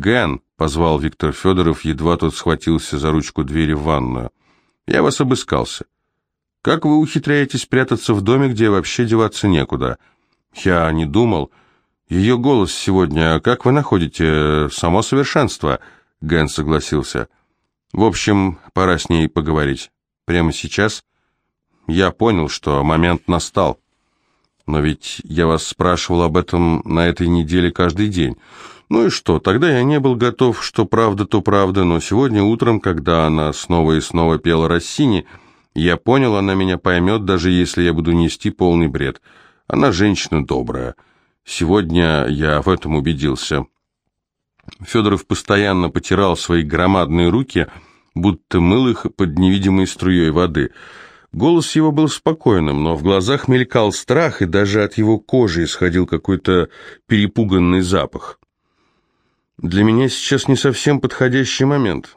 «Ген!» — позвал Виктор Федоров, едва тот схватился за ручку двери в ванную. «Я вас обыскался. Как вы ухитряетесь прятаться в доме, где вообще деваться некуда?» «Я не думал. Ее голос сегодня, как вы находите, само совершенство?» Ген согласился. «В общем, пора с ней поговорить. Прямо сейчас?» «Я понял, что момент настал. Но ведь я вас спрашивал об этом на этой неделе каждый день». Ну и что, тогда я не был готов, что правда, то правда, но сегодня утром, когда она снова и снова пела Россини, я понял, она меня поймет, даже если я буду нести полный бред. Она женщина добрая. Сегодня я в этом убедился. Федоров постоянно потирал свои громадные руки, будто мыл их под невидимой струей воды. Голос его был спокойным, но в глазах мелькал страх, и даже от его кожи исходил какой-то перепуганный запах. Для меня сейчас не совсем подходящий момент.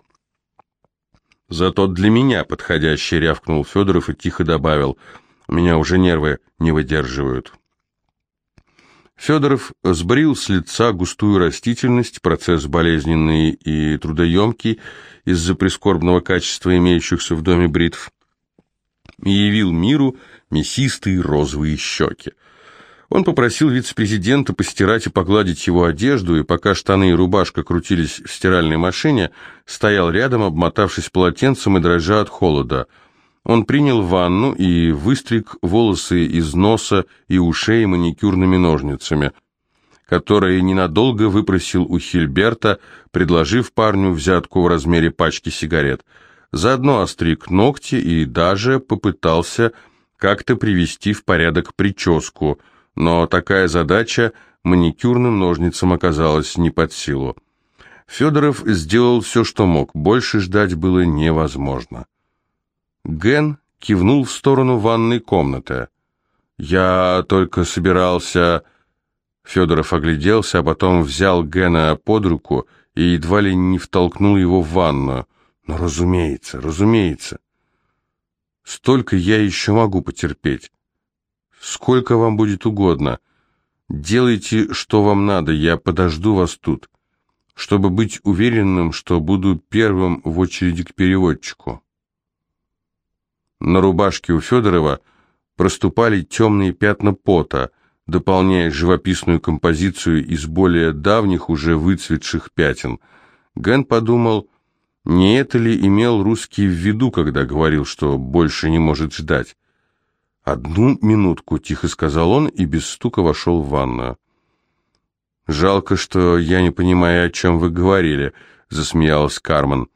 Зато для меня подходящий, рявкнул Федоров и тихо добавил. Меня уже нервы не выдерживают. Федоров сбрил с лица густую растительность, процесс болезненный и трудоемкий из-за прискорбного качества имеющихся в доме бритв, и явил миру мясистые розовые щеки. Он попросил вице-президента постирать и погладить его одежду, и пока штаны и рубашка крутились в стиральной машине, стоял рядом, обмотавшись полотенцем и дрожа от холода. Он принял ванну и выстриг волосы из носа и ушей маникюрными ножницами, которые ненадолго выпросил у Хильберта, предложив парню взятку в размере пачки сигарет. Заодно остриг ногти и даже попытался как-то привести в порядок прическу – но такая задача маникюрным ножницам оказалась не под силу. Федоров сделал все, что мог, больше ждать было невозможно. Ген кивнул в сторону ванной комнаты. «Я только собирался...» Федоров огляделся, а потом взял Гена под руку и едва ли не втолкнул его в ванную. «Ну, разумеется, разумеется. Столько я еще могу потерпеть. Сколько вам будет угодно. Делайте, что вам надо, я подожду вас тут, чтобы быть уверенным, что буду первым в очереди к переводчику. На рубашке у Федорова проступали темные пятна пота, дополняя живописную композицию из более давних, уже выцветших пятен. Ген подумал, не это ли имел русский в виду, когда говорил, что больше не может ждать. «Одну минутку», — тихо сказал он и без стука вошел в ванную. «Жалко, что я не понимаю, о чем вы говорили», — засмеялась Кармен.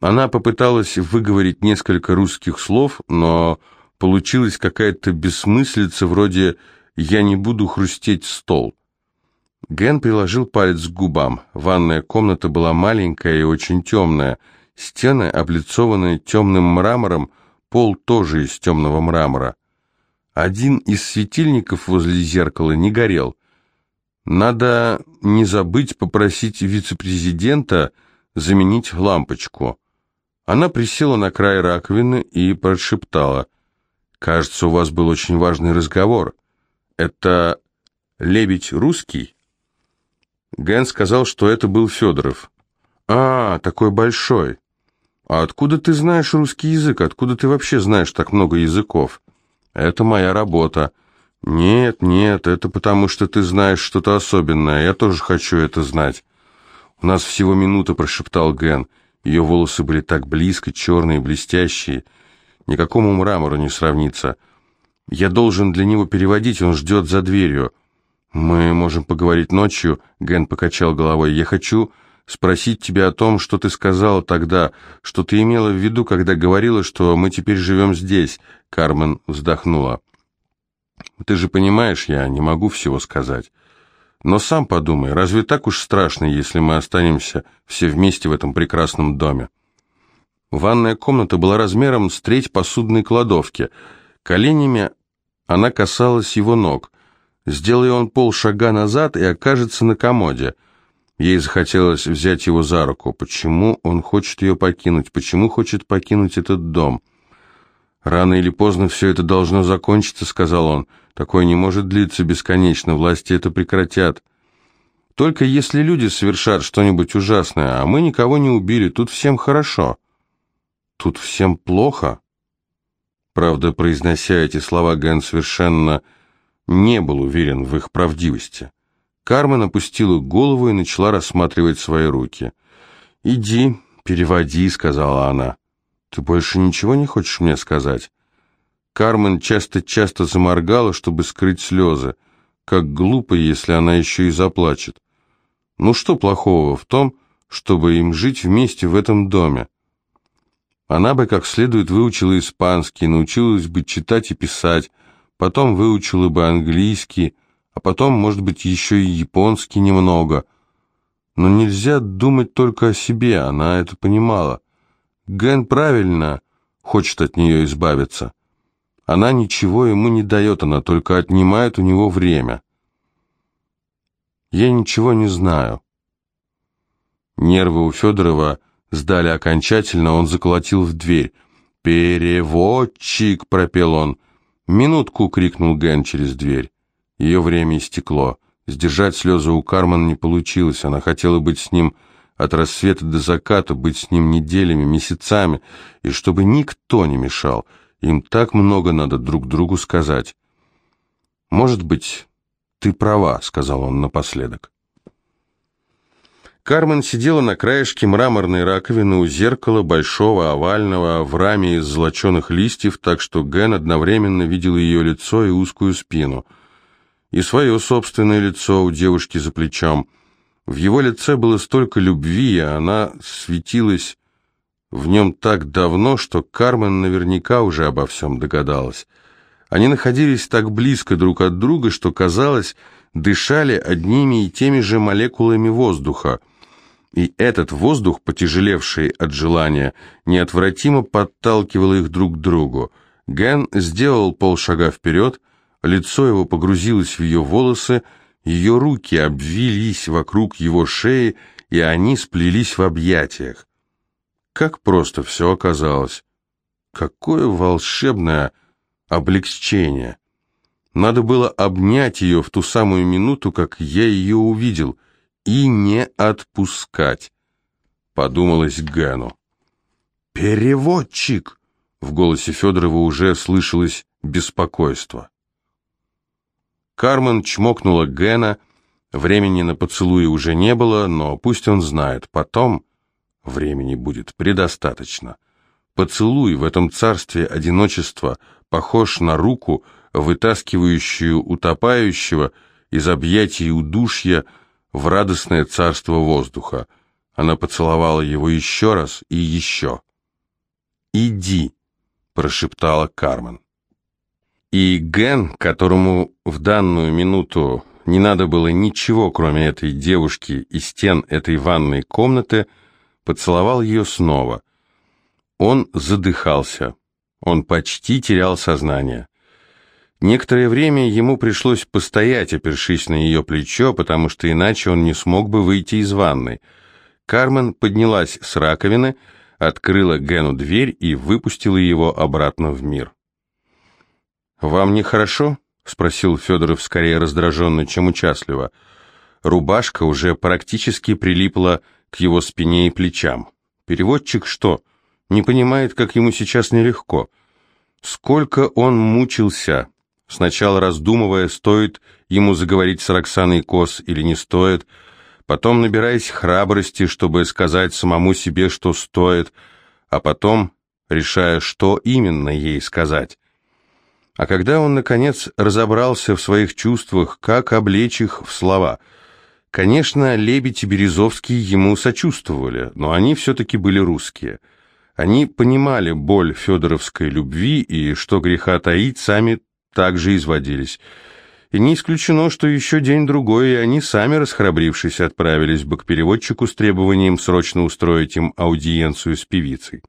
Она попыталась выговорить несколько русских слов, но получилась какая-то бессмыслица вроде «я не буду хрустеть стол». Ген приложил палец к губам. Ванная комната была маленькая и очень темная. Стены, облицованные темным мрамором, пол тоже из темного мрамора. Один из светильников возле зеркала не горел. Надо не забыть попросить вице-президента заменить лампочку. Она присела на край раковины и прошептала. «Кажется, у вас был очень важный разговор. Это лебедь русский?» Ген сказал, что это был Федоров. «А, такой большой. А откуда ты знаешь русский язык? Откуда ты вообще знаешь так много языков?» Это моя работа. Нет, нет, это потому что ты знаешь что-то особенное. Я тоже хочу это знать. У нас всего минута, прошептал Ген. Ее волосы были так близко, черные, блестящие. Никакому мрамору не сравнится. Я должен для него переводить, он ждет за дверью. Мы можем поговорить ночью, Ген покачал головой. Я хочу спросить тебя о том, что ты сказала тогда, что ты имела в виду, когда говорила, что мы теперь живем здесь. Кармен вздохнула. Ты же понимаешь, я не могу всего сказать. Но сам подумай, разве так уж страшно, если мы останемся все вместе в этом прекрасном доме? Ванная комната была размером с треть посудной кладовки. Коленями она касалась его ног. Сделай он полшага назад и окажется на комоде – Ей захотелось взять его за руку. Почему он хочет ее покинуть? Почему хочет покинуть этот дом? «Рано или поздно все это должно закончиться», — сказал он. «Такое не может длиться бесконечно. Власти это прекратят». Только если люди совершат что-нибудь ужасное, а мы никого не убили, тут всем хорошо. Тут всем плохо. Правда, произнося эти слова, Ген совершенно не был уверен в их правдивости. Кармен опустила голову и начала рассматривать свои руки. «Иди, переводи», — сказала она. «Ты больше ничего не хочешь мне сказать?» Кармен часто-часто заморгала, чтобы скрыть слезы. Как глупо, если она еще и заплачет. Ну что плохого в том, чтобы им жить вместе в этом доме? Она бы как следует выучила испанский, научилась бы читать и писать, потом выучила бы английский, а потом, может быть, еще и японский немного. Но нельзя думать только о себе, она это понимала. Ген правильно хочет от нее избавиться. Она ничего ему не дает, она только отнимает у него время. Я ничего не знаю. Нервы у Федорова сдали окончательно, он заколотил в дверь. «Переводчик!» — пропел он. «Минутку!» — крикнул Ген через дверь. Ее время истекло. Сдержать слезы у Карман не получилось. Она хотела быть с ним от рассвета до заката, быть с ним неделями, месяцами, и чтобы никто не мешал. Им так много надо друг другу сказать. «Может быть, «Ты права», — сказал он напоследок. Кармен сидела на краешке мраморной раковины у зеркала, большого, овального, в раме из золоченых листьев, так что Ген одновременно видел ее лицо и узкую спину. И свое собственное лицо у девушки за плечом. В его лице было столько любви, и она светилась в нем так давно, что Кармен наверняка уже обо всем догадалась. Они находились так близко друг от друга, что, казалось, дышали одними и теми же молекулами воздуха. И этот воздух, потяжелевший от желания, неотвратимо подталкивал их друг к другу. Ген сделал полшага вперед, лицо его погрузилось в ее волосы, ее руки обвились вокруг его шеи, и они сплелись в объятиях. Как просто все оказалось. Какое волшебное облегчение. Надо было обнять ее в ту самую минуту, как я ее увидел, и не отпускать, подумалось Гэну. «Переводчик!» — в голосе Федорова уже слышалось беспокойство. Кармен чмокнула Гэна, времени на поцелуи уже не было, но пусть он знает, потом времени будет предостаточно. Поцелуй в этом царстве одиночества — похож на руку, вытаскивающую утопающего из объятий удушья в радостное царство воздуха. Она поцеловала его еще раз и еще. «Иди», — прошептала Кармен. И Ген, которому в данную минуту не надо было ничего, кроме этой девушки и стен этой ванной комнаты, поцеловал ее снова. Он задыхался. Он почти терял сознание. Некоторое время ему пришлось постоять, опершись на ее плечо, потому что иначе он не смог бы выйти из ванной. Кармен поднялась с раковины, открыла Гену дверь и выпустила его обратно в мир. «Вам нехорошо?» — спросил Федоров скорее раздраженно, чем участливо. Рубашка уже практически прилипла к его спине и плечам. «Переводчик что?» не понимает, как ему сейчас нелегко. Сколько он мучился, сначала раздумывая, стоит ему заговорить с Роксаной Кос или не стоит, потом набираясь храбрости, чтобы сказать самому себе, что стоит, а потом решая, что именно ей сказать. А когда он, наконец, разобрался в своих чувствах, как облечь их в слова – Конечно, Лебедь и Березовский ему сочувствовали, но они все-таки были русские – они понимали боль федоровской любви и, что греха таить, сами также изводились. И не исключено, что еще день-другой, и они сами, расхрабрившись, отправились бы к переводчику с требованием срочно устроить им аудиенцию с певицей.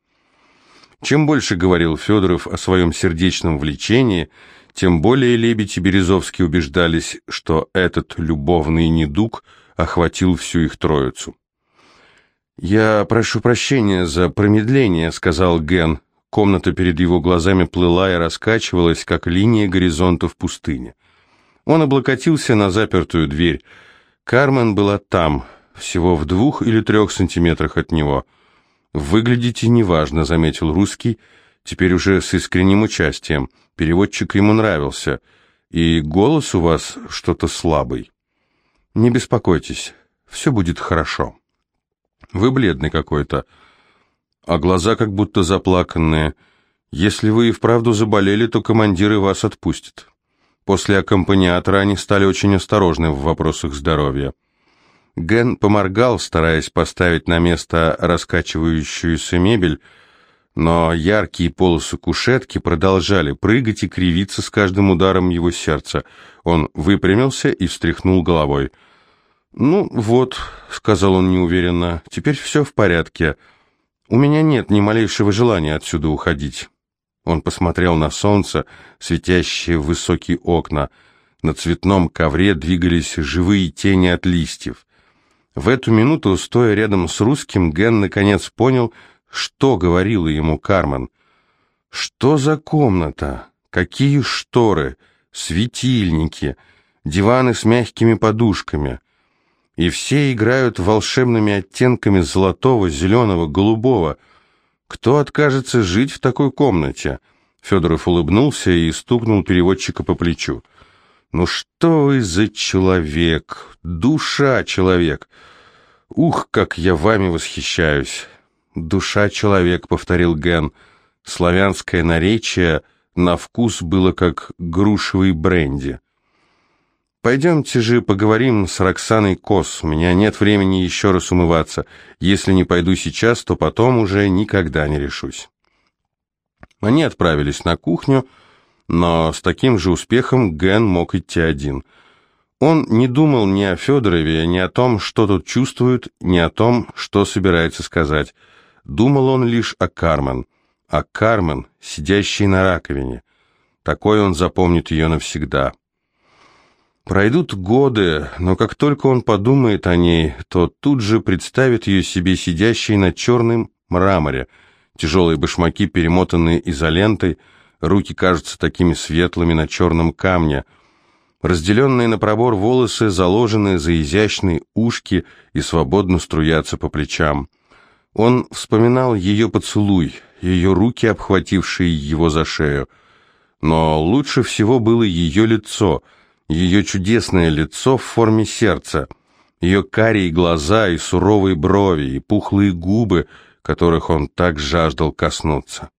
Чем больше говорил Федоров о своем сердечном влечении, тем более Лебедь и Березовский убеждались, что этот любовный недуг охватил всю их троицу. «Я прошу прощения за промедление», — сказал Ген. Комната перед его глазами плыла и раскачивалась, как линия горизонта в пустыне. Он облокотился на запертую дверь. Кармен была там, всего в двух или трех сантиметрах от него. «Выглядите неважно», — заметил русский, теперь уже с искренним участием. Переводчик ему нравился. «И голос у вас что-то слабый». «Не беспокойтесь, все будет хорошо». «Вы бледный какой-то, а глаза как будто заплаканные. Если вы и вправду заболели, то командиры вас отпустят». После аккомпаниатора они стали очень осторожны в вопросах здоровья. Ген поморгал, стараясь поставить на место раскачивающуюся мебель, но яркие полосы кушетки продолжали прыгать и кривиться с каждым ударом его сердца. Он выпрямился и встряхнул головой. «Ну вот», — сказал он неуверенно, — «теперь все в порядке. У меня нет ни малейшего желания отсюда уходить». Он посмотрел на солнце, светящее в высокие окна. На цветном ковре двигались живые тени от листьев. В эту минуту, стоя рядом с русским, Ген наконец понял, что говорила ему Кармен. Что за комната? Какие шторы? Светильники? Диваны с мягкими подушками? И все играют волшебными оттенками золотого, зеленого, голубого. Кто откажется жить в такой комнате? Федоров улыбнулся и стукнул переводчика по плечу. «Ну что вы за человек? Душа человек! Ух, как я вами восхищаюсь!» «Душа человек», — повторил Ген. Славянское наречие на вкус было как грушевый бренди. «Пойдемте же поговорим с Роксаной Кос. У меня нет времени еще раз умываться. Если не пойду сейчас, то потом уже никогда не решусь». Они отправились на кухню, — но с таким же успехом Ген мог идти один. Он не думал ни о Федорове, ни о том, что тут чувствует, ни о том, что собирается сказать. Думал он лишь о Кармен. О Кармен, сидящей на раковине. Такой он запомнит ее навсегда. Пройдут годы, но как только он подумает о ней, то тут же представит ее себе сидящей на черном мраморе, тяжелые башмаки, перемотанные изолентой, руки кажутся такими светлыми на черном камне, разделенные на пробор волосы заложены за изящные ушки и свободно струятся по плечам. Он вспоминал ее поцелуй, ее руки, обхватившие его за шею. Но лучше всего было ее лицо, ее чудесное лицо в форме сердца, ее карие глаза и суровые брови, и пухлые губы, которых он так жаждал коснуться.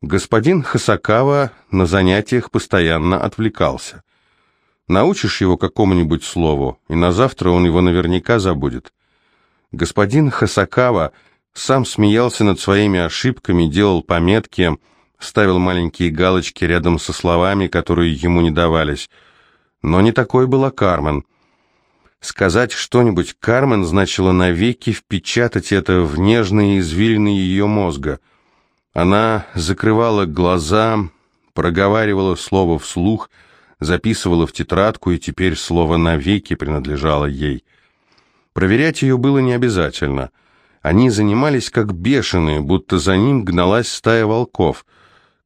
Господин Хасакава на занятиях постоянно отвлекался. Научишь его какому-нибудь слову, и на завтра он его наверняка забудет. Господин Хасакава сам смеялся над своими ошибками, делал пометки, ставил маленькие галочки рядом со словами, которые ему не давались. Но не такой была Кармен. Сказать что-нибудь Кармен значило навеки впечатать это в нежные извилины ее мозга — она закрывала глаза, проговаривала слово вслух, записывала в тетрадку, и теперь слово навеки принадлежало ей. Проверять ее было не обязательно. Они занимались как бешеные, будто за ним гналась стая волков.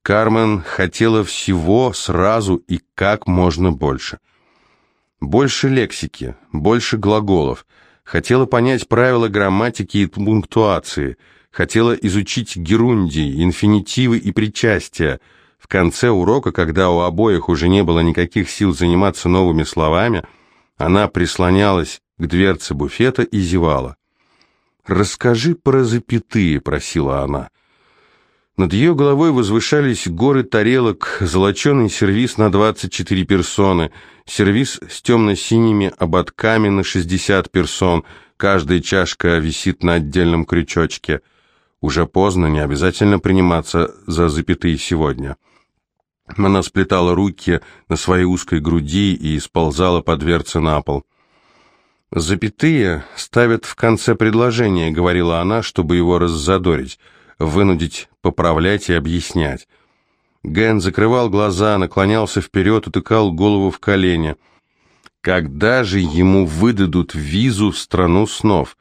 Кармен хотела всего сразу и как можно больше. Больше лексики, больше глаголов. Хотела понять правила грамматики и пунктуации – хотела изучить герундий, инфинитивы и причастия. В конце урока, когда у обоих уже не было никаких сил заниматься новыми словами, она прислонялась к дверце буфета и зевала. «Расскажи про запятые», — просила она. Над ее головой возвышались горы тарелок, золоченый сервиз на 24 персоны, сервиз с темно-синими ободками на 60 персон, каждая чашка висит на отдельном крючочке — уже поздно, не обязательно приниматься за запятые сегодня. Она сплетала руки на своей узкой груди и сползала по дверце на пол. «Запятые ставят в конце предложения», — говорила она, чтобы его раззадорить, вынудить поправлять и объяснять. Ген закрывал глаза, наклонялся вперед, утыкал голову в колени. «Когда же ему выдадут визу в страну снов?»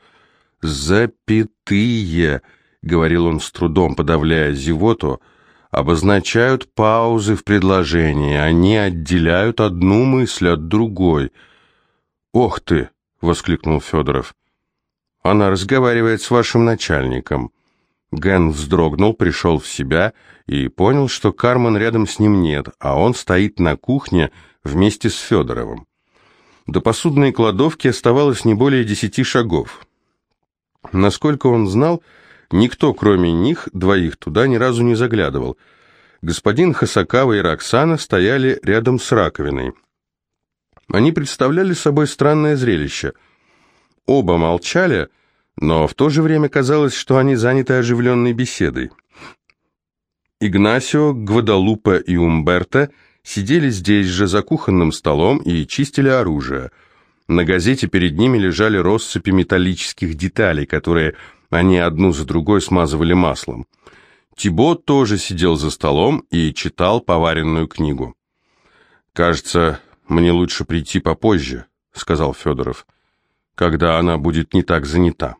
«Запятые», — говорил он с трудом, подавляя зевоту, — обозначают паузы в предложении, они отделяют одну мысль от другой. «Ох ты!» — воскликнул Федоров. «Она разговаривает с вашим начальником». Ген вздрогнул, пришел в себя и понял, что Кармен рядом с ним нет, а он стоит на кухне вместе с Федоровым. До посудной кладовки оставалось не более десяти шагов. Насколько он знал, никто, кроме них, двоих, туда ни разу не заглядывал. Господин Хасакава и Роксана стояли рядом с раковиной. Они представляли собой странное зрелище. Оба молчали, но в то же время казалось, что они заняты оживленной беседой. Игнасио, Гвадалупа и Умберто сидели здесь же за кухонным столом и чистили оружие. На газете перед ними лежали россыпи металлических деталей, которые они одну за другой смазывали маслом. Тибо тоже сидел за столом и читал поваренную книгу. «Кажется, мне лучше прийти попозже», — сказал Федоров, — «когда она будет не так занята».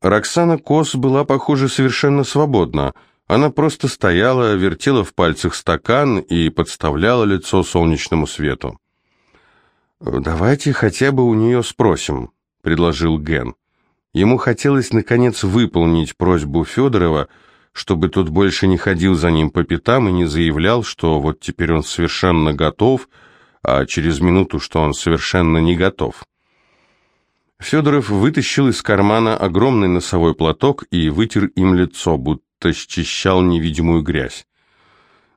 Роксана Кос была, похоже, совершенно свободна. Она просто стояла, вертела в пальцах стакан и подставляла лицо солнечному свету. «Давайте хотя бы у нее спросим», — предложил Ген. Ему хотелось, наконец, выполнить просьбу Федорова, чтобы тот больше не ходил за ним по пятам и не заявлял, что вот теперь он совершенно готов, а через минуту, что он совершенно не готов. Федоров вытащил из кармана огромный носовой платок и вытер им лицо, будто счищал невидимую грязь.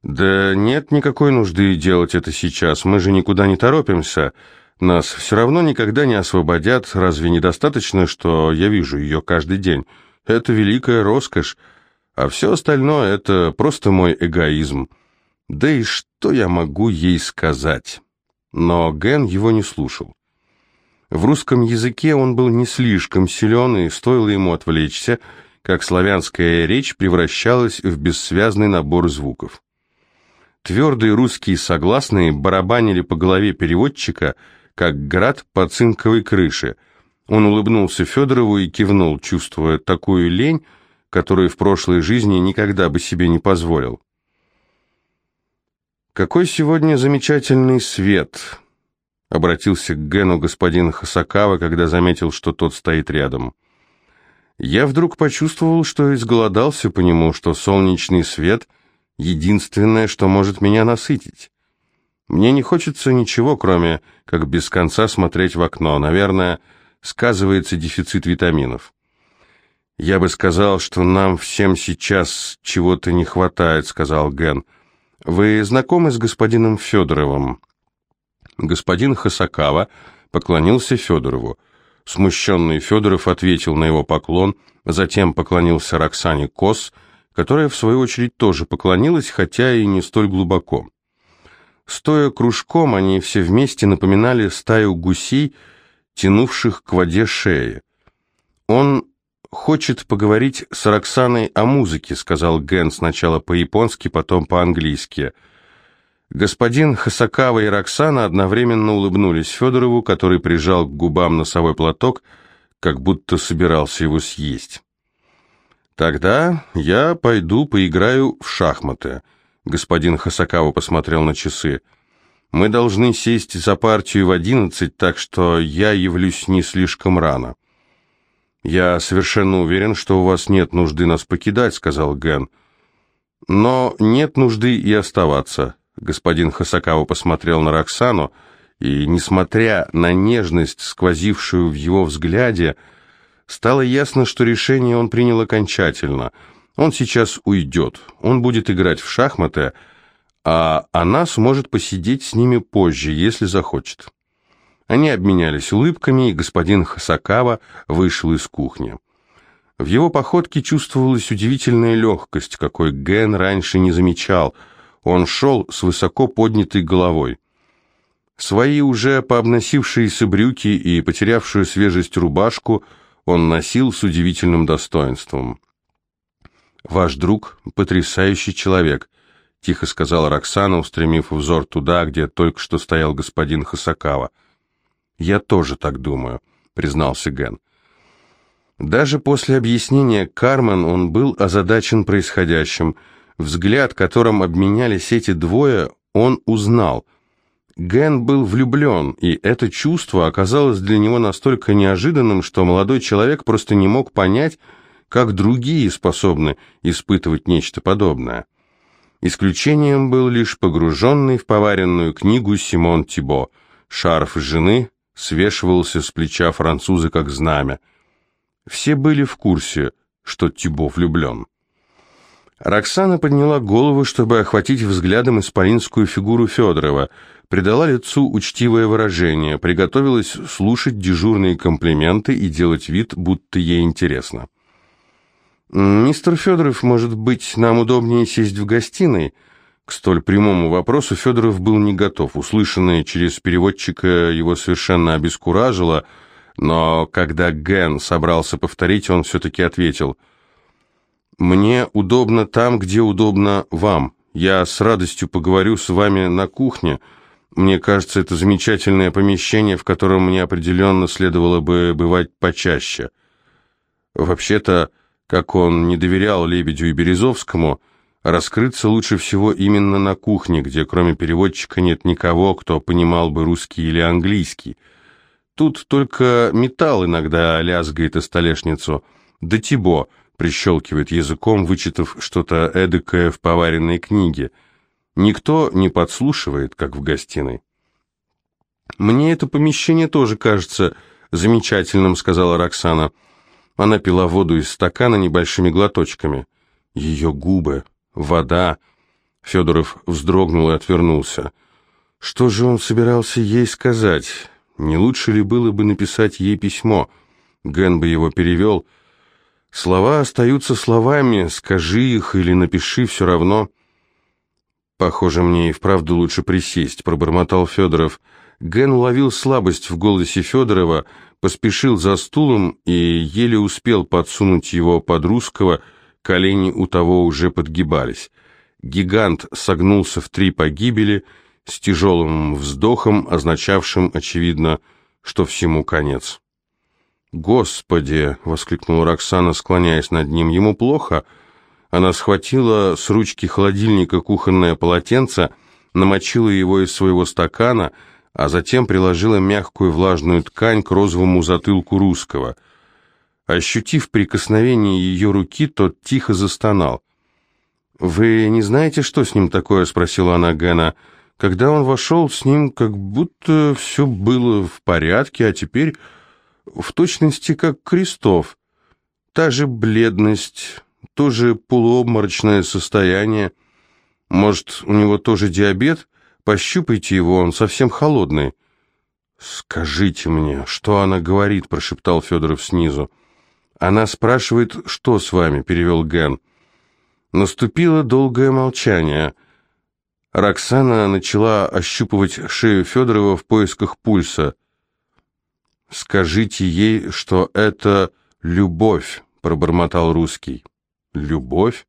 «Да нет никакой нужды делать это сейчас, мы же никуда не торопимся. Нас все равно никогда не освободят, разве недостаточно, что я вижу ее каждый день? Это великая роскошь, а все остальное — это просто мой эгоизм. Да и что я могу ей сказать?» Но Ген его не слушал. В русском языке он был не слишком силен, и стоило ему отвлечься, как славянская речь превращалась в бессвязный набор звуков. Твердые русские согласные барабанили по голове переводчика, как град по цинковой крыше. Он улыбнулся Федорову и кивнул, чувствуя такую лень, которую в прошлой жизни никогда бы себе не позволил. «Какой сегодня замечательный свет!» обратился к Гену господин Хасакава, когда заметил, что тот стоит рядом. Я вдруг почувствовал, что изголодался по нему, что солнечный свет — единственное, что может меня насытить. Мне не хочется ничего, кроме как без конца смотреть в окно. Наверное, сказывается дефицит витаминов. «Я бы сказал, что нам всем сейчас чего-то не хватает», — сказал Ген. «Вы знакомы с господином Федоровым?» Господин Хасакава поклонился Федорову. Смущенный Федоров ответил на его поклон, затем поклонился Роксане Кос, которая, в свою очередь, тоже поклонилась, хотя и не столь глубоко. Стоя кружком, они все вместе напоминали стаю гусей, тянувших к воде шеи. «Он хочет поговорить с Роксаной о музыке», — сказал Ген сначала по-японски, потом по-английски — Господин Хасакава и Роксана одновременно улыбнулись Федорову, который прижал к губам носовой платок, как будто собирался его съесть. «Тогда я пойду поиграю в шахматы», — господин Хасакава посмотрел на часы. «Мы должны сесть за партию в одиннадцать, так что я явлюсь не слишком рано». «Я совершенно уверен, что у вас нет нужды нас покидать», — сказал Ген. «Но нет нужды и оставаться. Господин Хасакава посмотрел на Роксану, и, несмотря на нежность, сквозившую в его взгляде, стало ясно, что решение он принял окончательно. Он сейчас уйдет, он будет играть в шахматы, а она сможет посидеть с ними позже, если захочет. Они обменялись улыбками, и господин Хасакава вышел из кухни. В его походке чувствовалась удивительная легкость, какой Ген раньше не замечал – он шел с высоко поднятой головой. Свои уже пообносившиеся брюки и потерявшую свежесть рубашку он носил с удивительным достоинством. «Ваш друг — потрясающий человек», — тихо сказала Роксана, устремив взор туда, где только что стоял господин Хасакава. «Я тоже так думаю», — признался Ген. Даже после объяснения Кармен он был озадачен происходящим — Взгляд, которым обменялись эти двое, он узнал. Ген был влюблен, и это чувство оказалось для него настолько неожиданным, что молодой человек просто не мог понять, как другие способны испытывать нечто подобное. Исключением был лишь погруженный в поваренную книгу Симон Тибо. Шарф жены свешивался с плеча француза как знамя. Все были в курсе, что Тибо влюблен. Роксана подняла голову, чтобы охватить взглядом исполинскую фигуру Федорова, придала лицу учтивое выражение, приготовилась слушать дежурные комплименты и делать вид, будто ей интересно. «Мистер Федоров, может быть, нам удобнее сесть в гостиной?» К столь прямому вопросу Федоров был не готов. Услышанное через переводчика его совершенно обескуражило, но когда Ген собрался повторить, он все-таки ответил – «Мне удобно там, где удобно вам. Я с радостью поговорю с вами на кухне. Мне кажется, это замечательное помещение, в котором мне определенно следовало бы бывать почаще». Вообще-то, как он не доверял Лебедю и Березовскому, раскрыться лучше всего именно на кухне, где кроме переводчика нет никого, кто понимал бы русский или английский. Тут только металл иногда лязгает о столешницу, да Тибо — прищелкивает языком, вычитав что-то эдакое в поваренной книге. Никто не подслушивает, как в гостиной. «Мне это помещение тоже кажется замечательным», — сказала Роксана. Она пила воду из стакана небольшими глоточками. Ее губы, вода. Федоров вздрогнул и отвернулся. Что же он собирался ей сказать? Не лучше ли было бы написать ей письмо? Ген бы его перевел — Слова остаются словами, скажи их или напиши, все равно. Похоже, мне и вправду лучше присесть, пробормотал Федоров. Ген уловил слабость в голосе Федорова, поспешил за стулом и еле успел подсунуть его под русского, колени у того уже подгибались. Гигант согнулся в три погибели с тяжелым вздохом, означавшим, очевидно, что всему конец. «Господи!» — воскликнула Роксана, склоняясь над ним. «Ему плохо?» Она схватила с ручки холодильника кухонное полотенце, намочила его из своего стакана, а затем приложила мягкую влажную ткань к розовому затылку русского. Ощутив прикосновение ее руки, тот тихо застонал. «Вы не знаете, что с ним такое?» — спросила она Гэна. «Когда он вошел, с ним как будто все было в порядке, а теперь...» в точности как Крестов. Та же бледность, то же полуобморочное состояние. Может, у него тоже диабет? Пощупайте его, он совсем холодный. «Скажите мне, что она говорит?» – прошептал Федоров снизу. «Она спрашивает, что с вами?» – перевел Ген. Наступило долгое молчание. Роксана начала ощупывать шею Федорова в поисках пульса. «Скажите ей, что это любовь», — пробормотал русский. «Любовь?»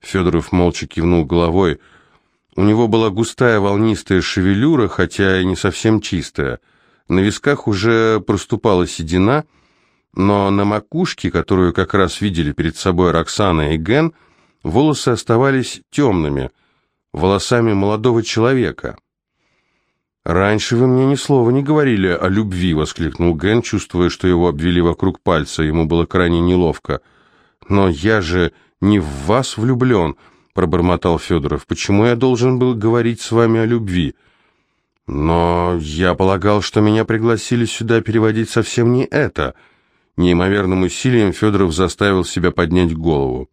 Федоров молча кивнул головой. У него была густая волнистая шевелюра, хотя и не совсем чистая. На висках уже проступала седина, но на макушке, которую как раз видели перед собой Роксана и Ген, волосы оставались темными, волосами молодого человека. «Раньше вы мне ни слова не говорили о любви», — воскликнул Ген, чувствуя, что его обвели вокруг пальца, ему было крайне неловко. «Но я же не в вас влюблен», — пробормотал Федоров. «Почему я должен был говорить с вами о любви?» «Но я полагал, что меня пригласили сюда переводить совсем не это». Неимоверным усилием Федоров заставил себя поднять голову.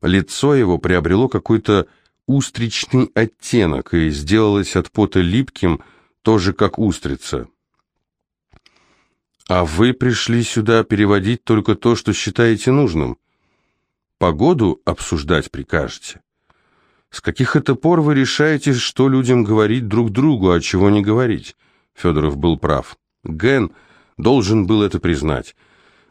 Лицо его приобрело какой-то устричный оттенок и сделалось от пота липким, — тоже как устрица. А вы пришли сюда переводить только то, что считаете нужным. Погоду обсуждать прикажете. С каких это пор вы решаете, что людям говорить друг другу, а чего не говорить? Федоров был прав. Ген должен был это признать.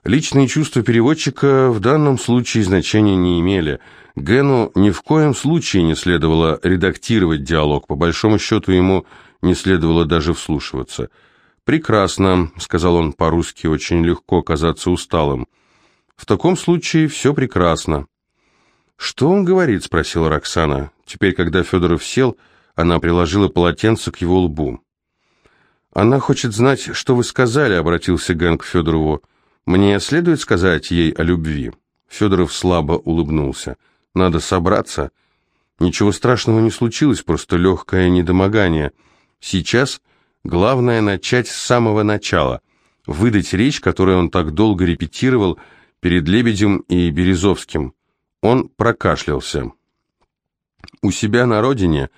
Личные чувства переводчика в данном случае значения не имели. Гену ни в коем случае не следовало редактировать диалог. По большому счету ему не следовало даже вслушиваться. «Прекрасно», — сказал он по-русски, очень легко казаться усталым. «В таком случае все прекрасно». «Что он говорит?» — спросила Роксана. Теперь, когда Федоров сел, Она приложила полотенце к его лбу. «Она хочет знать, что вы сказали», — обратился Гэн к Федорову. «Мне следует сказать ей о любви?» Федоров слабо улыбнулся. «Надо собраться». Ничего страшного не случилось, просто легкое недомогание. Сейчас главное начать с самого начала, выдать речь, которую он так долго репетировал перед Лебедем и Березовским. Он прокашлялся. «У себя на родине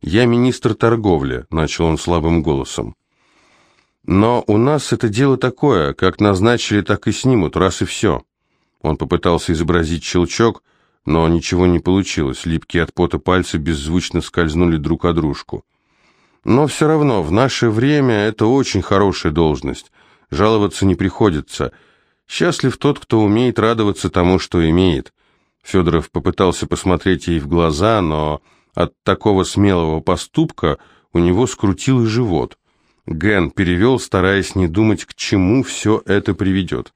я министр торговли», — начал он слабым голосом. «Но у нас это дело такое, как назначили, так и снимут, раз и все». Он попытался изобразить щелчок, но ничего не получилось, липкие от пота пальцы беззвучно скользнули друг о дружку. Но все равно, в наше время это очень хорошая должность, жаловаться не приходится. Счастлив тот, кто умеет радоваться тому, что имеет. Федоров попытался посмотреть ей в глаза, но от такого смелого поступка у него скрутил живот. Ген перевел, стараясь не думать, к чему все это приведет.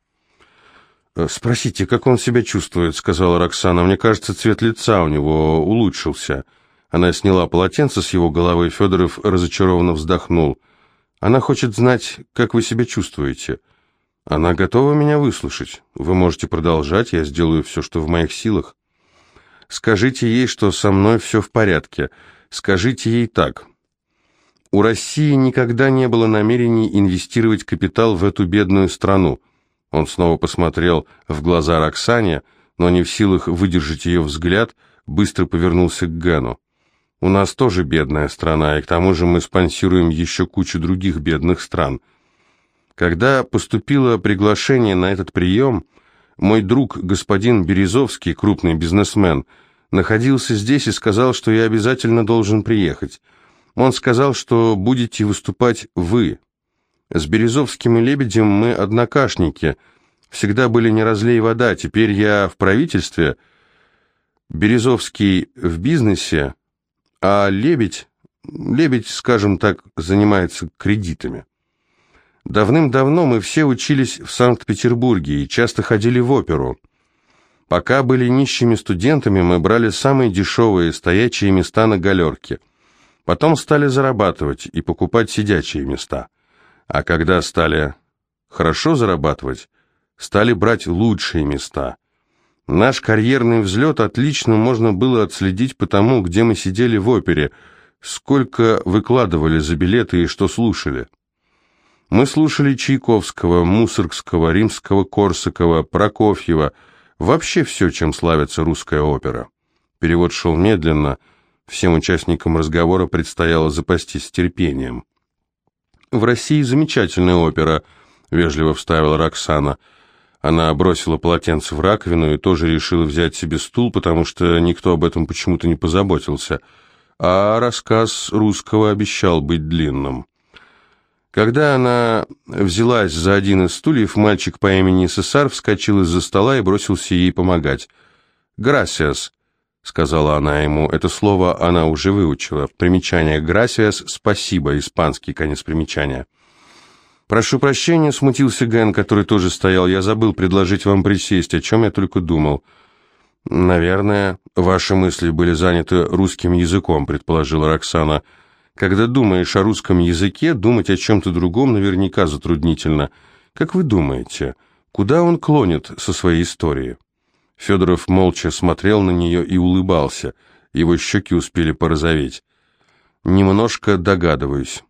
«Э, «Спросите, как он себя чувствует», — сказала Роксана. «Мне кажется, цвет лица у него улучшился». Она сняла полотенце с его головы, Федоров разочарованно вздохнул. «Она хочет знать, как вы себя чувствуете». «Она готова меня выслушать. Вы можете продолжать, я сделаю все, что в моих силах». «Скажите ей, что со мной все в порядке. Скажите ей так. У России никогда не было намерений инвестировать капитал в эту бедную страну». Он снова посмотрел в глаза Роксане, но не в силах выдержать ее взгляд, быстро повернулся к Гену. «У нас тоже бедная страна, и к тому же мы спонсируем еще кучу других бедных стран. Когда поступило приглашение на этот прием, мой друг, господин Березовский, крупный бизнесмен, находился здесь и сказал, что я обязательно должен приехать. Он сказал, что будете выступать вы, с Березовским и Лебедем мы однокашники, всегда были не разлей вода, теперь я в правительстве, Березовский в бизнесе, а Лебедь, Лебедь, скажем так, занимается кредитами. Давным-давно мы все учились в Санкт-Петербурге и часто ходили в оперу. Пока были нищими студентами, мы брали самые дешевые стоячие места на галерке. Потом стали зарабатывать и покупать сидячие места. А когда стали хорошо зарабатывать, стали брать лучшие места. Наш карьерный взлет отлично можно было отследить по тому, где мы сидели в опере, сколько выкладывали за билеты и что слушали. Мы слушали Чайковского, Мусоргского, Римского-Корсакова, Прокофьева, вообще все, чем славится русская опера. Перевод шел медленно, всем участникам разговора предстояло запастись терпением. «В России замечательная опера», — вежливо вставила Роксана. Она бросила полотенце в раковину и тоже решила взять себе стул, потому что никто об этом почему-то не позаботился. А рассказ русского обещал быть длинным. Когда она взялась за один из стульев, мальчик по имени Сесар вскочил из-за стола и бросился ей помогать. «Грасиас», сказала она ему. Это слово она уже выучила. Примечание «gracias» — «спасибо», испанский конец примечания. «Прошу прощения», — смутился Ген, который тоже стоял. «Я забыл предложить вам присесть, о чем я только думал». «Наверное, ваши мысли были заняты русским языком», — предположила Роксана. «Когда думаешь о русском языке, думать о чем-то другом наверняка затруднительно. Как вы думаете, куда он клонит со своей историей?» Федоров молча смотрел на нее и улыбался. Его щеки успели порозоветь. «Немножко догадываюсь».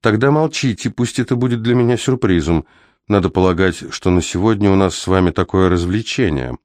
«Тогда молчите, пусть это будет для меня сюрпризом. Надо полагать, что на сегодня у нас с вами такое развлечение».